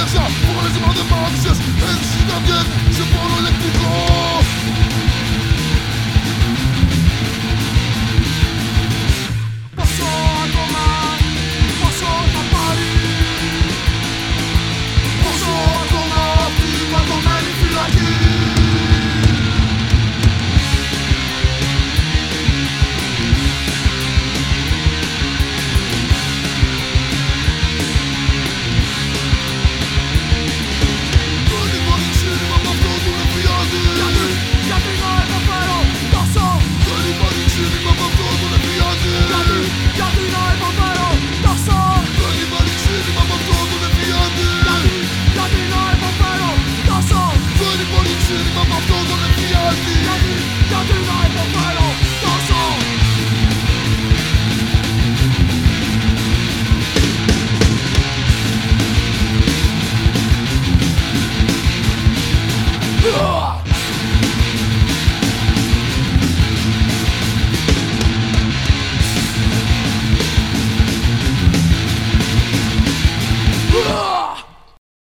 d'argent pour les humains de ma richesse. Ainsi d'un guerre, je prends l'électricité. Oh!